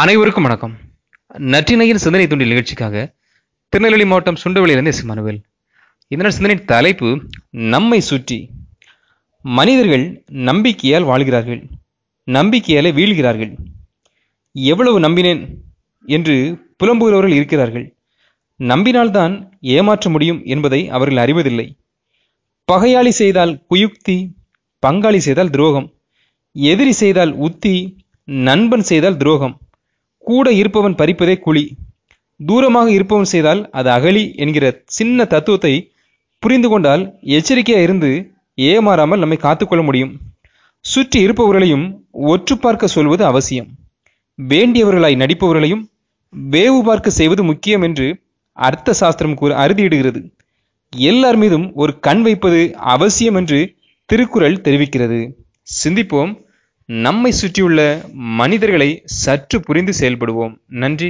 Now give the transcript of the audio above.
அனைவருக்கும் வணக்கம். நற்றினையின் சிந்தனை துண்டில் நிகழ்ச்சிக்காக திருநெல்வேலி மாவட்டம் சுண்டவெளியிலிருந்து எஸ். மனுவேல் இதனால் சிந்தனை தலைப்பு நம்மை சுற்றி. மனிதர்கள் நம்பிக்கையால் வாழ்கிறார்கள். நம்பிக்கையாலே வீழ்கிறார்கள். எவ்வளவு நம்பினேன் என்று புலம்புகிறவர்கள் இருக்கிறார்கள். நம்பினால்தான் ஏமாற்ற முடியும் என்பதை அவர்கள் அறிவதில்லை. பகையாளி செய்தால் குயுக்தி பங்காளி செய்தால் துரோகம். எதிரி செய்தால் உத்தி நண்பன் செய்தால் துரோகம். கூட இருப்பவன் பறிப்பதே குழி. தூரமாக இருப்பவன் செய்தால் அது அகலி என்கிற சின்ன தத்துவத்தை புரிந்து கொண்டால் எச்சரிக்கையா இருந்து ஏமாறாமல் நம்மை காத்துக்கொள்ள முடியும். சுற்றி இருப்பவர்களையும் ஒற்று பார்க்க சொல்வது அவசியம். வேண்டியவர்களாய் நடிப்பவர்களையும் வேவு பார்க்க செய்வது முக்கியம் என்று அர்த்த சாஸ்திரம் கூற அறுதியிடுகிறது. எல்லார் மீதும் ஒரு கண் வைப்பது அவசியம் என்று திருக்குறள் தெரிவிக்கிறது. சிந்திப்போம். நம்மை சுற்றியுள்ள மனிதர்களை சற்று புரிந்து செயல்படுவோம். நன்றி.